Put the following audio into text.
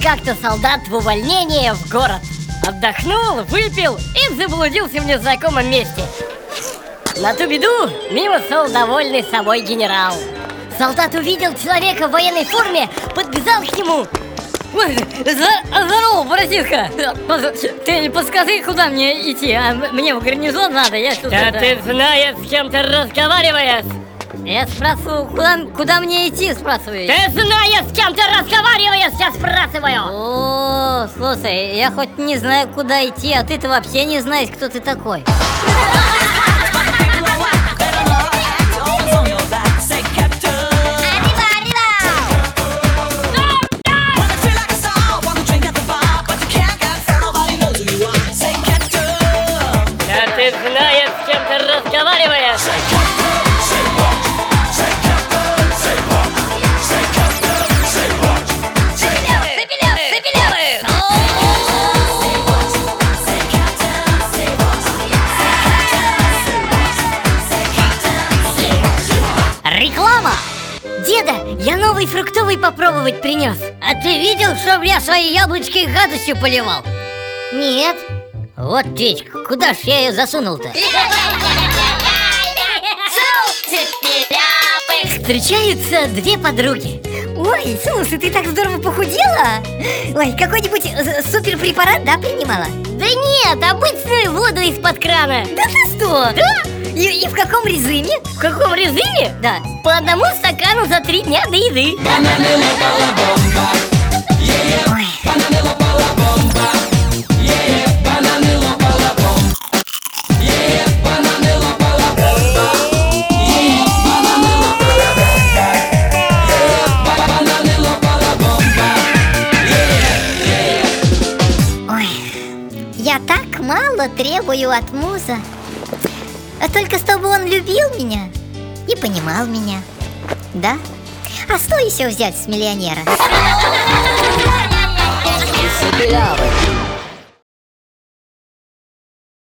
как-то солдат в увольнение в город. Отдохнул, выпил и заблудился в незнакомом месте. На ту беду мимо шел довольный собой генерал. Солдат увидел человека в военной форме, подбежал к нему. Здорово, братишка! Ты не подскажи, куда мне идти, а мне в гарнизон надо, я что-то... Да ты знаешь, с кем ты разговариваешь? Я спрашиваю, куда, куда мне идти, спрашиваю? Ты знаешь, с кем ты разговариваешь, я спрашиваю! О, слушай, я хоть не знаю, куда идти, а ты-то вообще не знаешь, кто ты такой. Ты знаешь, с кем ты разговариваешь? Реклама! Деда, я новый фруктовый попробовать принес. А ты видел, что я свои яблочки гадостью поливал? Нет. Вот течка, куда ж я ее засунул-то? Встречаются две подруги. Ой, слушай, ты так здорово похудела! Ой, какой-нибудь э, суперпрепарат, да, принимала? Да нет, обычную воду из-под крана. Да ты что? Да? И, и в каком режиме? В каком режиме? Да. По одному стакану за три дня до еды. Я так мало требую от муза. А только чтобы он любил меня и понимал меня. Да? А что еще взять с миллионера?